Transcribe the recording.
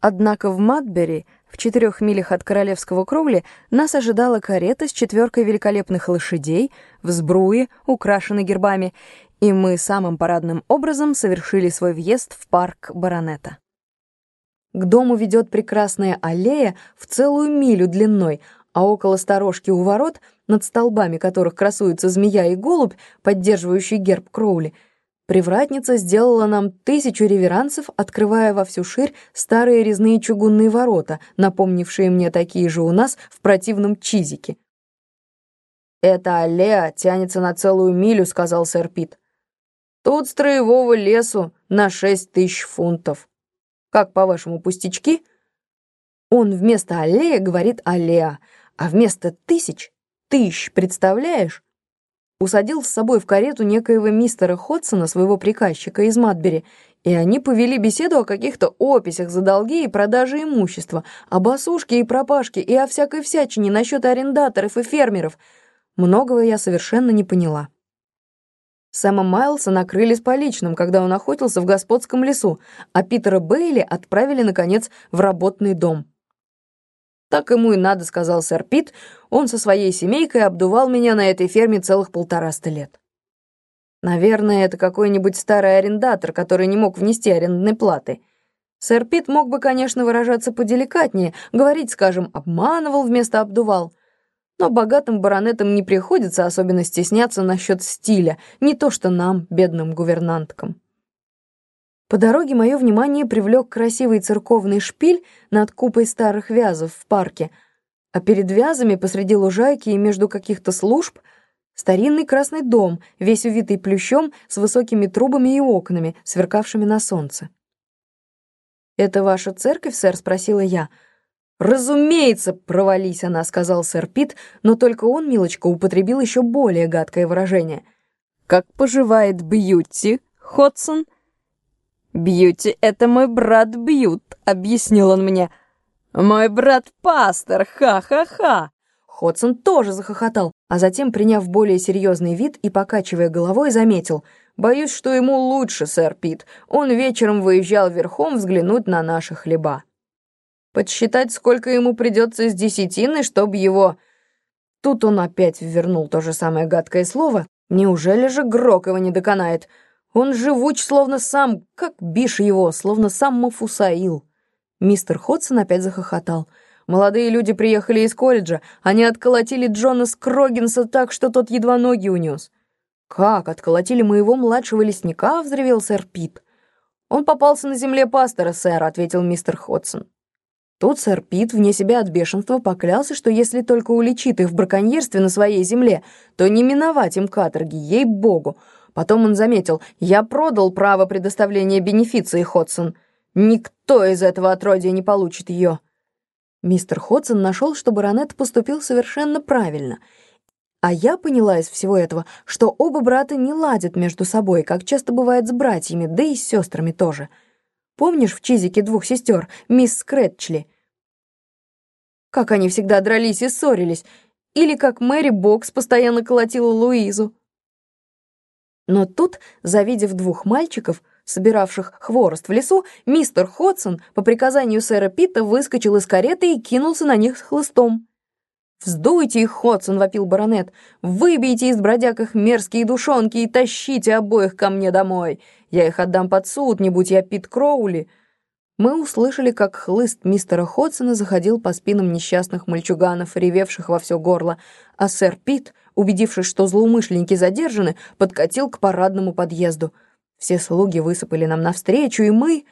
Однако в Матбери, в четырех милях от Королевского Кровли, нас ожидала карета с четверкой великолепных лошадей, в сбруе, украшенной гербами, и мы самым парадным образом совершили свой въезд в парк баронета. К дому ведет прекрасная аллея в целую милю длиной, а около сторожки у ворот, над столбами которых красуются змея и голубь, поддерживающий герб Кроули, привратница сделала нам тысячу реверансов, открывая во всю ширь старые резные чугунные ворота, напомнившие мне такие же у нас в противном Чизике. «Эта аллея тянется на целую милю», — сказал сэр Пит. «Тут строевого лесу на шесть тысяч фунтов. Как, по-вашему, пустячки?» Он вместо аллея говорит аллея, а вместо тысяч — тысяч, представляешь? Усадил с собой в карету некоего мистера Ходсона, своего приказчика из Матбери, и они повели беседу о каких-то описях за долги и продаже имущества, об осушке и пропашке и о всякой всячине насчет арендаторов и фермеров. Многого я совершенно не поняла. Сэма Майлса накрыли с поличным, когда он охотился в господском лесу, а Питера Бейли отправили, наконец, в работный дом. «Так ему и надо», — сказал сэр Пит. «Он со своей семейкой обдувал меня на этой ферме целых полтораста лет». Наверное, это какой-нибудь старый арендатор, который не мог внести арендной платы. Сэр Пит мог бы, конечно, выражаться поделикатнее, говорить, скажем, обманывал вместо обдувал. Но богатым баронетам не приходится особенно стесняться насчет стиля, не то что нам, бедным гувернанткам. По дороге мое внимание привлек красивый церковный шпиль над купой старых вязов в парке, а перед вязами посреди лужайки и между каких-то служб старинный красный дом, весь увитый плющом с высокими трубами и окнами, сверкавшими на солнце. «Это ваша церковь, сэр?» — спросила я. «Разумеется, провались она», — сказал сэр Пит, но только он, милочка, употребил еще более гадкое выражение. «Как поживает Бьюти, Ходсон?» «Бьюти — это мой брат Бьют», — объяснил он мне. «Мой брат пастор, ха-ха-ха!» Ходсон тоже захохотал, а затем, приняв более серьезный вид и покачивая головой, заметил. «Боюсь, что ему лучше, сэр Пит. Он вечером выезжал верхом взглянуть на наши хлеба. Подсчитать, сколько ему придется из десятины, чтобы его...» Тут он опять вернул то же самое гадкое слово. «Неужели же Грок его не доконает?» Он живуч, словно сам, как бишь его, словно сам Мафусаил. Мистер Ходсон опять захохотал. Молодые люди приехали из колледжа. Они отколотили Джона Скрогинса так, что тот едва ноги унес. «Как? Отколотили моего младшего лесника?» — взревел сэр Пит. «Он попался на земле пастора, сэр», — ответил мистер Ходсон. Тут сэр Пит, вне себя от бешенства, поклялся, что если только уличит их в браконьерстве на своей земле, то не миновать им каторги, ей-богу. Потом он заметил, я продал право предоставления бенефиции, Ходсон. Никто из этого отродья не получит ее. Мистер Ходсон нашел, что баронет поступил совершенно правильно. А я поняла из всего этого, что оба брата не ладят между собой, как часто бывает с братьями, да и с сестрами тоже. Помнишь в Чизике двух сестер, мисс Скретчли? Как они всегда дрались и ссорились. Или как Мэри Бокс постоянно колотила Луизу. Но тут, завидев двух мальчиков, собиравших хворост в лесу, мистер Ходсон по приказанию сэра Питта выскочил из кареты и кинулся на них с хлыстом. «Вздуйте их, Ходсон!» — вопил баронет. «Выбейте из бродяг их мерзкие душонки и тащите обоих ко мне домой! Я их отдам под суд, не будь я Пит Кроули!» Мы услышали, как хлыст мистера Ходсона заходил по спинам несчастных мальчуганов, ревевших во все горло, а сэр Пит, убедившись, что злоумышленники задержаны, подкатил к парадному подъезду. Все слуги высыпали нам навстречу, и мы